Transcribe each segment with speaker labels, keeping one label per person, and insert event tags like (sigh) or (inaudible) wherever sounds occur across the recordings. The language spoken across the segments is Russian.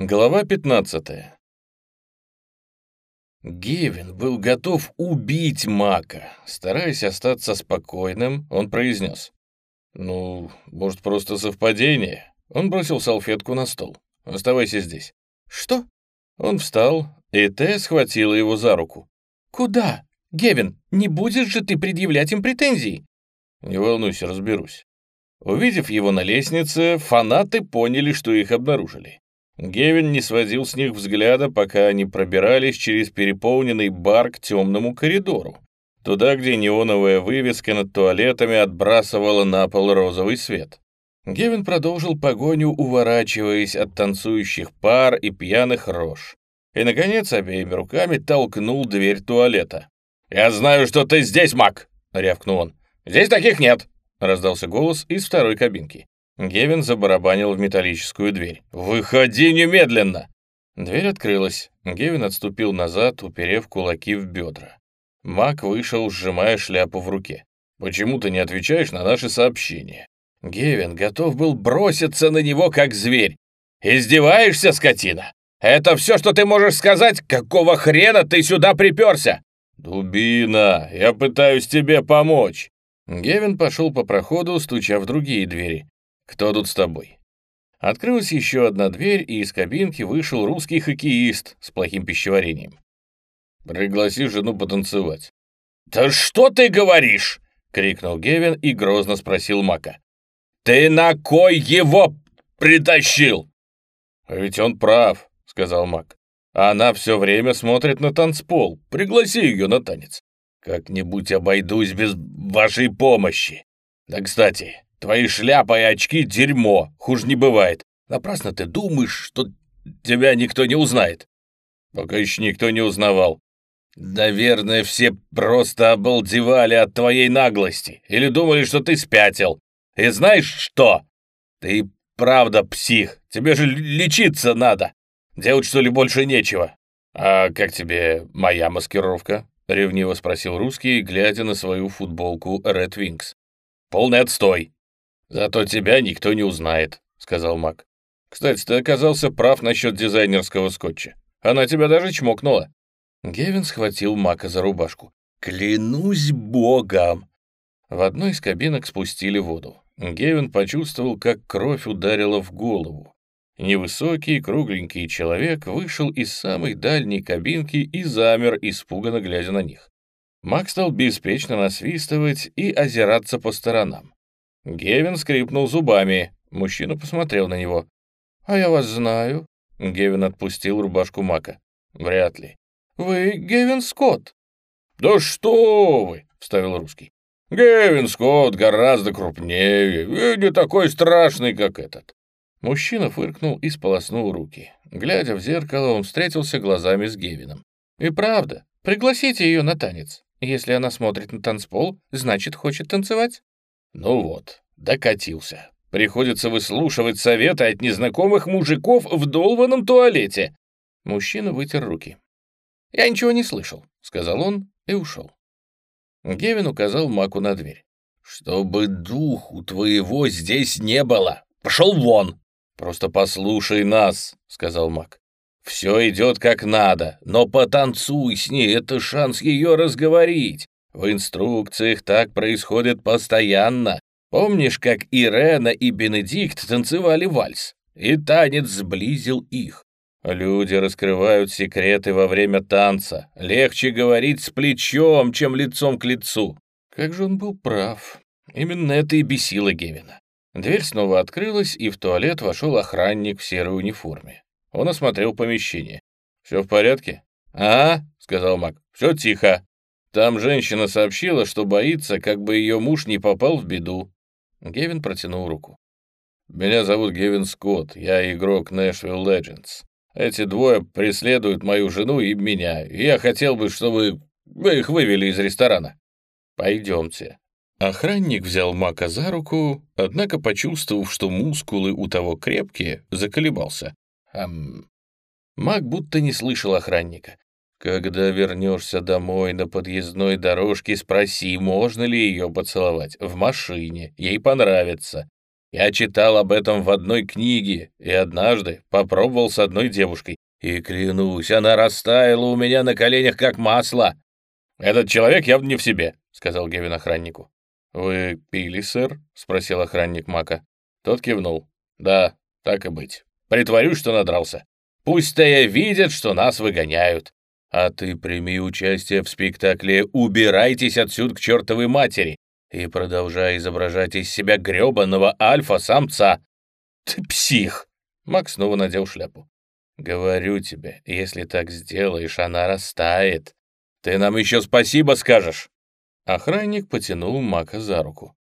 Speaker 1: Глава 15 Гевин был готов убить Мака. Стараясь остаться спокойным, он произнес. «Ну, может, просто совпадение?» Он бросил салфетку на стол. «Оставайся здесь». «Что?» Он встал, и Тэ схватила его за руку. «Куда? Гевин, не будешь же ты предъявлять им претензий?» «Не волнуйся, разберусь». Увидев его на лестнице, фанаты поняли, что их обнаружили. Гевин не сводил с них взгляда, пока они пробирались через переполненный бар к темному коридору, туда, где неоновая вывеска над туалетами отбрасывала на пол розовый свет. Гевин продолжил погоню, уворачиваясь от танцующих пар и пьяных рож. И, наконец, обеими руками толкнул дверь туалета. «Я знаю, что ты здесь, Мак!» — рявкнул он. «Здесь таких нет!» — раздался голос из второй кабинки. Гевин забарабанил в металлическую дверь. «Выходи немедленно!» Дверь открылась. Гевин отступил назад, уперев кулаки в бедра. Мак вышел, сжимая шляпу в руке. «Почему ты не отвечаешь на наши сообщения?» Гевин готов был броситься на него, как зверь. «Издеваешься, скотина? Это все, что ты можешь сказать? Какого хрена ты сюда приперся?» «Дубина, я пытаюсь тебе помочь!» Гевин пошел по проходу, стуча в другие двери. «Кто тут с тобой?» Открылась еще одна дверь, и из кабинки вышел русский хоккеист с плохим пищеварением. «Пригласи жену потанцевать». «Да что ты говоришь?» — крикнул Гевин и грозно спросил Мака. «Ты на кой его притащил?» «Ведь он прав», — сказал Мак. «Она все время смотрит на танцпол. Пригласи ее на танец. Как-нибудь обойдусь без вашей помощи. Да, кстати, Твои шляпа и очки — дерьмо, хуже не бывает. Напрасно ты думаешь, что тебя никто не узнает. Пока еще никто не узнавал. Наверное, все просто обалдевали от твоей наглости или думали, что ты спятил. И знаешь что? Ты правда псих. Тебе же лечиться надо. Делать, что ли, больше нечего. А как тебе моя маскировка? Ревниво спросил русский, глядя на свою футболку Red Wings. Полный отстой. «Зато тебя никто не узнает», — сказал Мак. «Кстати, ты оказался прав насчет дизайнерского скотча. Она тебя даже чмокнула». Гевин схватил Мака за рубашку. «Клянусь богом!» В одной из кабинок спустили воду. Гевин почувствовал, как кровь ударила в голову. Невысокий, кругленький человек вышел из самой дальней кабинки и замер, испуганно глядя на них. Мак стал беспечно насвистывать и озираться по сторонам. Гевин скрипнул зубами. Мужчина посмотрел на него. «А я вас знаю». Гевин отпустил рубашку Мака. «Вряд ли». «Вы Гевин Скотт». «Да что вы!» — вставил русский. «Гевин Скотт гораздо крупнее и не такой страшный, как этот». Мужчина фыркнул и сполоснул руки. Глядя в зеркало, он встретился глазами с Гевином. «И правда, пригласите ее на танец. Если она смотрит на танцпол, значит, хочет танцевать». Ну вот, докатился. Приходится выслушивать советы от незнакомых мужиков в долбанном туалете. Мужчина вытер руки. «Я ничего не слышал», — сказал он и ушел. Гевин указал Маку на дверь. «Чтобы духу твоего здесь не было! Пошел вон!» «Просто послушай нас», — сказал Мак. «Все идет как надо, но потанцуй с ней, это шанс ее разговорить. В инструкциях так происходит постоянно. Помнишь, как Ирена и Бенедикт танцевали вальс? И танец сблизил их. Люди раскрывают секреты во время танца. Легче говорить с плечом, чем лицом к лицу. Как же он был прав. Именно это и бесило Гевина. Дверь снова открылась, и в туалет вошел охранник в серой униформе. Он осмотрел помещение. «Все в порядке?» «А?» — сказал Мак. «Все тихо». Там женщина сообщила, что боится, как бы ее муж не попал в беду. Гевин протянул руку. «Меня зовут Гевин Скотт, я игрок Nashville Legends. Эти двое преследуют мою жену и меня, и я хотел бы, чтобы вы их вывели из ресторана. Пойдемте». Охранник взял Мака за руку, однако, почувствовав, что мускулы у того крепкие, заколебался. Ам... Мак будто не слышал охранника. Когда вернешься домой на подъездной дорожке, спроси, можно ли ее поцеловать. В машине. Ей понравится. Я читал об этом в одной книге и однажды попробовал с одной девушкой. И клянусь, она растаяла у меня на коленях, как масло. «Этот человек явно не в себе», — сказал Гевин охраннику. «Вы пили, сэр?» — спросил охранник Мака. Тот кивнул. «Да, так и быть. Притворюсь, что надрался. Пусть-то видят, что нас выгоняют. А ты прими участие в спектакле «Убирайтесь отсюда к чертовой матери» и продолжай изображать из себя грёбаного альфа-самца. Ты псих!» Макс снова надел шляпу. «Говорю тебе, если так сделаешь, она растает. Ты нам еще спасибо скажешь!» Охранник потянул Мака за руку.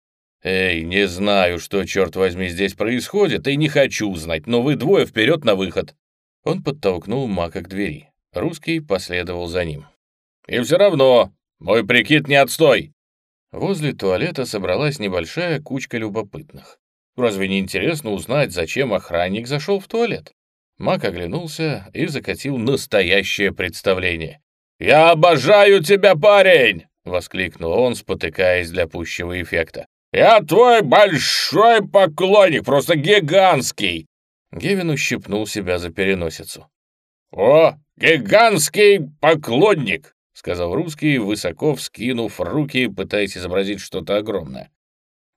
Speaker 1: «Эй, не знаю, что, черт возьми, здесь происходит, и не хочу знать, но вы двое вперед на выход!» Он подтолкнул Мака к двери. Русский последовал за ним. «И все равно, мой прикид не отстой!» Возле туалета собралась небольшая кучка любопытных. Разве не интересно узнать, зачем охранник зашел в туалет? Мак оглянулся и закатил настоящее представление. «Я обожаю тебя, парень!» — воскликнул он, спотыкаясь для пущего эффекта. «Я твой большой поклонник, просто гигантский!» Гевин ущипнул себя за переносицу. «О, гигантский поклонник!» — сказал русский, высоко вскинув руки, пытаясь изобразить что-то огромное.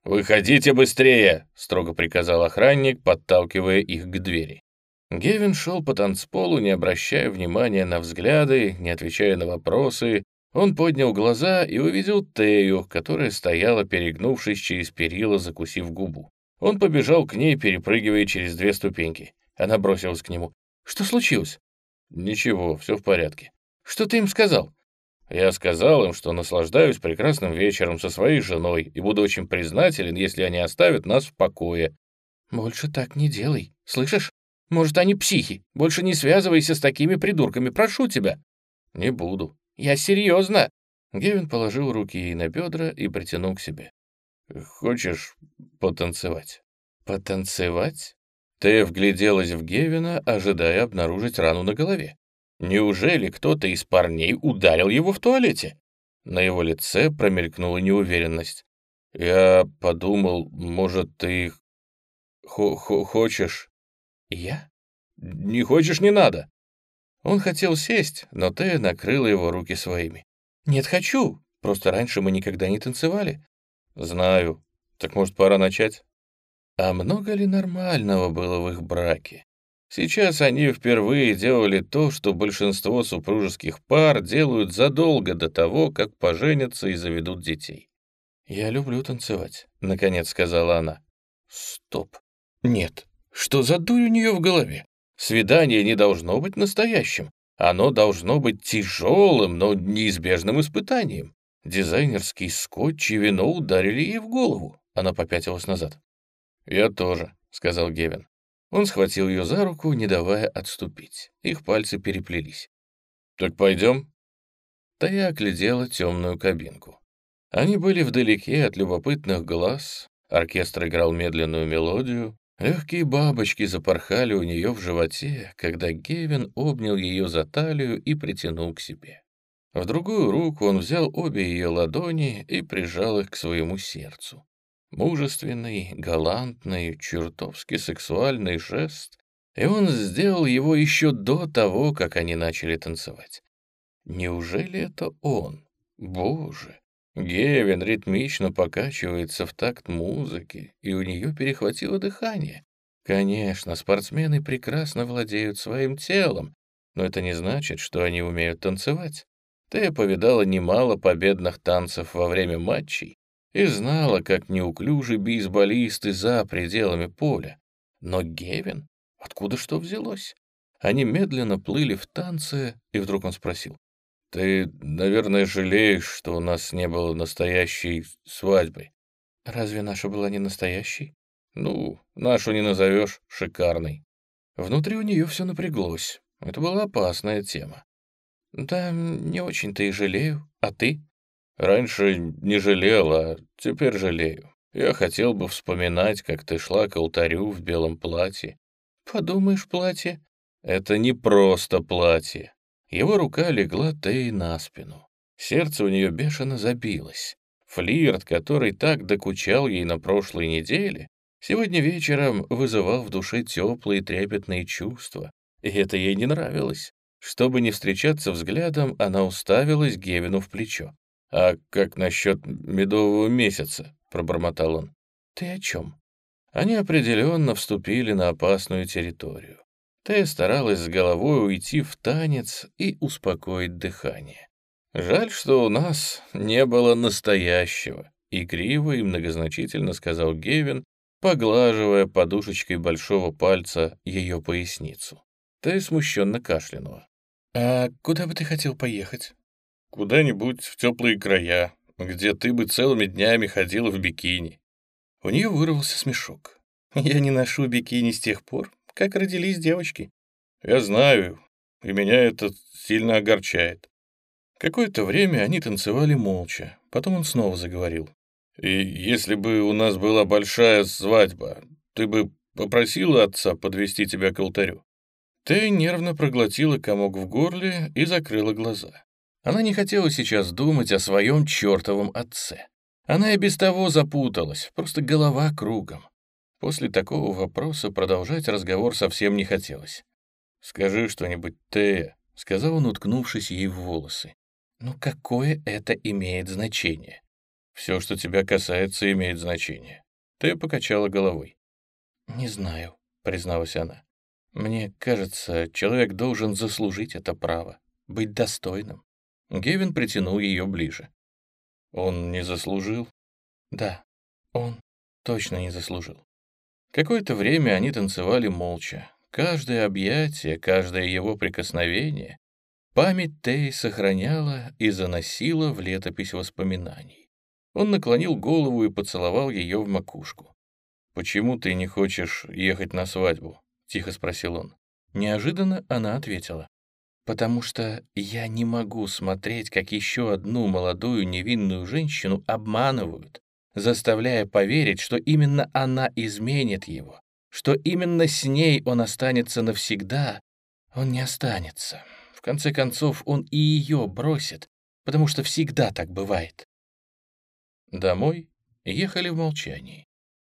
Speaker 1: «Выходите быстрее!» — строго приказал охранник, подталкивая их к двери. Гевин шел по танцполу, не обращая внимания на взгляды, не отвечая на вопросы. Он поднял глаза и увидел Тею, которая стояла, перегнувшись через перила, закусив губу. Он побежал к ней, перепрыгивая через две ступеньки. Она бросилась к нему. «Что случилось?» «Ничего, все в порядке». «Что ты им сказал?» «Я сказал им, что наслаждаюсь прекрасным вечером со своей женой и буду очень признателен, если они оставят нас в покое». «Больше так не делай, слышишь? Может, они психи. Больше не связывайся с такими придурками, прошу тебя». «Не буду». «Я серьезно». Гевин положил руки ей на бедра и притянул к себе. «Хочешь потанцевать?» «Потанцевать?» Ты вгляделась в Гевина, ожидая обнаружить рану на голове. Неужели кто-то из парней ударил его в туалете? На его лице промелькнула неуверенность. Я подумал, может, ты хо -хо хочешь? Я? Не хочешь, не надо. Он хотел сесть, но Тея накрыла его руки своими. «Нет, хочу. Просто раньше мы никогда не танцевали». «Знаю. Так, может, пора начать?» А много ли нормального было в их браке? Сейчас они впервые делали то, что большинство супружеских пар делают задолго до того, как поженятся и заведут детей. «Я люблю танцевать», — наконец сказала она. «Стоп. Нет. Что за дурь у нее в голове? Свидание не должно быть настоящим. Оно должно быть тяжелым, но неизбежным испытанием. Дизайнерский скотч и вино ударили ей в голову. Она попятилась назад. «Я тоже», — сказал Гевин. Он схватил ее за руку, не давая отступить. Их пальцы переплелись. «Так пойдем?» Тая оглядела темную кабинку. Они были вдалеке от любопытных глаз, оркестр играл медленную мелодию, легкие бабочки запорхали у нее в животе, когда Гевин обнял ее за талию и притянул к себе. В другую руку он взял обе ее ладони и прижал их к своему сердцу. Мужественный, галантный, чертовски сексуальный жест, и он сделал его еще до того, как они начали танцевать. Неужели это он? Боже! Гевин ритмично покачивается в такт музыки, и у нее перехватило дыхание. Конечно, спортсмены прекрасно владеют своим телом, но это не значит, что они умеют танцевать. Ты повидала немало победных танцев во время матчей, и знала, как неуклюжи бейсболисты за пределами поля. Но Гевин? Откуда что взялось? Они медленно плыли в танце, и вдруг он спросил. «Ты, наверное, жалеешь, что у нас не было настоящей свадьбы?» «Разве наша была не настоящей?» «Ну, нашу не назовешь шикарной». Внутри у нее все напряглось. Это была опасная тема. «Да, не очень-то и жалею. А ты?» Раньше не жалел, а теперь жалею. Я хотел бы вспоминать, как ты шла к алтарю в белом платье. Подумаешь, платье? Это не просто платье. Его рука легла Тей на спину. Сердце у нее бешено забилось. Флирт, который так докучал ей на прошлой неделе, Сегодня вечером вызывал в душе теплые трепетные чувства, и это ей не нравилось. Чтобы не встречаться взглядом, она уставилась Гевину в плечо. «А как насчет медового месяца?» — пробормотал он. «Ты о чем?» Они определенно вступили на опасную территорию. Тея старалась с головой уйти в танец и успокоить дыхание. «Жаль, что у нас не было настоящего», — игриво и многозначительно сказал Гевин, поглаживая подушечкой большого пальца ее поясницу. Тея смущенно кашлянула. «А куда бы ты хотел поехать?» «Куда-нибудь в теплые края, где ты бы целыми днями ходила в бикини». У нее вырвался смешок. «Я не ношу бикини с тех пор, как родились девочки». «Я знаю, и меня это сильно огорчает». Какое-то время они танцевали молча, потом он снова заговорил. «И если бы у нас была большая свадьба, ты бы попросила отца подвести тебя к алтарю?» Ты нервно проглотила комок в горле и закрыла глаза. Она не хотела сейчас думать о своем чертовом отце. Она и без того запуталась, просто голова кругом. После такого вопроса продолжать разговор совсем не хотелось. «Скажи что-нибудь, Тея», — сказал он, уткнувшись ей в волосы. «Ну какое это имеет значение?» «Все, что тебя касается, имеет значение». Тея покачала головой. «Не знаю», — призналась она. «Мне кажется, человек должен заслужить это право, быть достойным». Гевин притянул ее ближе. «Он не заслужил?» «Да, он точно не заслужил». Какое-то время они танцевали молча. Каждое объятие, каждое его прикосновение память Тей сохраняла и заносила в летопись воспоминаний. Он наклонил голову и поцеловал ее в макушку. «Почему ты не хочешь ехать на свадьбу?» — тихо спросил он. Неожиданно она ответила. «Потому что я не могу смотреть, как еще одну молодую невинную женщину обманывают, заставляя поверить, что именно она изменит его, что именно с ней он останется навсегда, он не останется. В конце концов, он и ее бросит, потому что всегда так бывает. Домой ехали в молчании.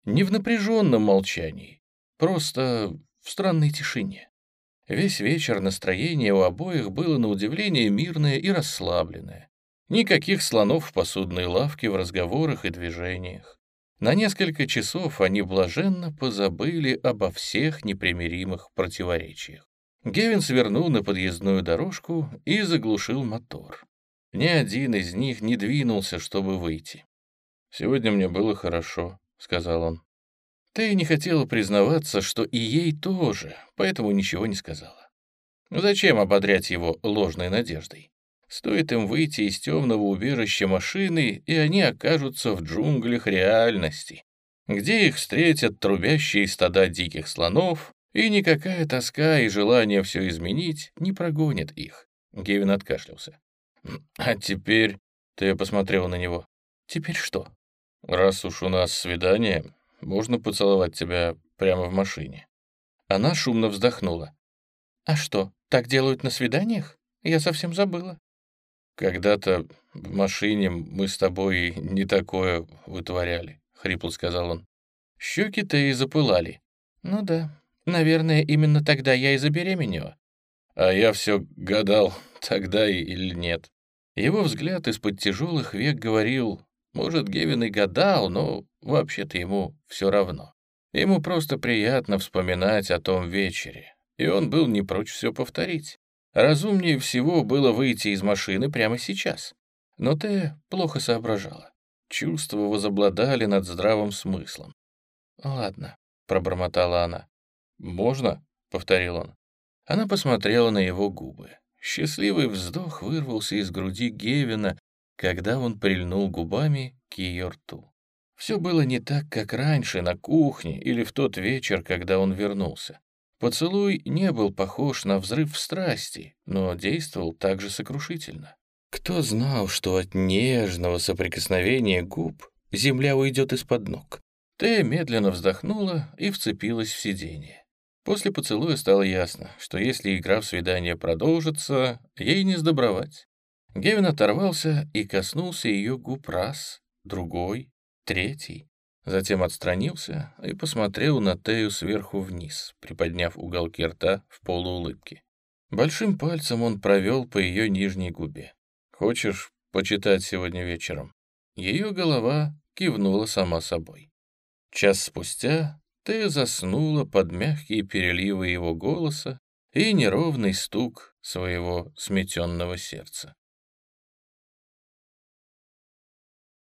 Speaker 1: Не в напряженном молчании, просто в странной тишине. Весь вечер настроение у обоих было на удивление мирное и расслабленное. Никаких слонов в посудной лавке в разговорах и движениях. На несколько часов они блаженно позабыли обо всех непримиримых противоречиях. Гевин свернул на подъездную дорожку и заглушил мотор. Ни один из них не двинулся, чтобы выйти. «Сегодня мне было хорошо», — сказал он. Ты не хотела признаваться, что и ей тоже, поэтому ничего не сказала. Зачем ободрять его ложной надеждой? Стоит им выйти из темного убежища машины, и они окажутся в джунглях реальности, где их встретят трубящие стада диких слонов, и никакая тоска и желание все изменить не прогонят их. Гевин откашлялся. «А теперь...» — ты посмотрел на него. «Теперь что?» «Раз уж у нас свидание, можно поцеловать тебя прямо в машине». Она шумно вздохнула. «А что, так делают на свиданиях? Я совсем забыла». «Когда-то в машине мы с тобой не такое вытворяли», — хрипло сказал он. Щеки-то и запылали. «Ну да, наверное, именно тогда я и забеременела». А я все гадал, (laughs) тогда или нет. Его взгляд из-под тяжелых век говорил, может, Гевин и гадал, но вообще-то ему все равно. Ему просто приятно вспоминать о том вечере, и он был не прочь все повторить. Разумнее всего было выйти из машины прямо сейчас. Но ты плохо соображала. Чувства возобладали над здравым смыслом. «Ладно», — пробормотала она. «Можно?» — повторил он. Она посмотрела на его губы. Счастливый вздох вырвался из груди Гевина, когда он прильнул губами к ее рту. Все было не так, как раньше на кухне или в тот вечер, когда он вернулся. Поцелуй не был похож на взрыв страсти, но действовал также сокрушительно. Кто знал, что от нежного соприкосновения губ земля уйдет из-под ног? Тея медленно вздохнула и вцепилась в сиденье. После поцелуя стало ясно, что если игра в свидание продолжится, ей не сдобровать. Гевин оторвался и коснулся ее губ раз, другой, третий. Затем отстранился и посмотрел на Тею сверху вниз, приподняв уголки рта в полуулыбке. Большим пальцем он провел по ее нижней губе. «Хочешь почитать сегодня вечером?» Ее голова кивнула сама собой. Час спустя Тея заснула под мягкие переливы его голоса и неровный стук своего сметенного сердца.